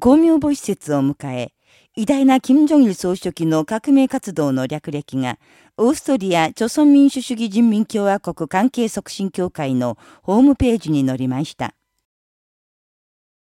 公明母施設を迎え、偉大な金正日総書記の革命活動の略歴が、オーストリア朝鮮民主主義人民共和国関係促進協会のホームページに載りました。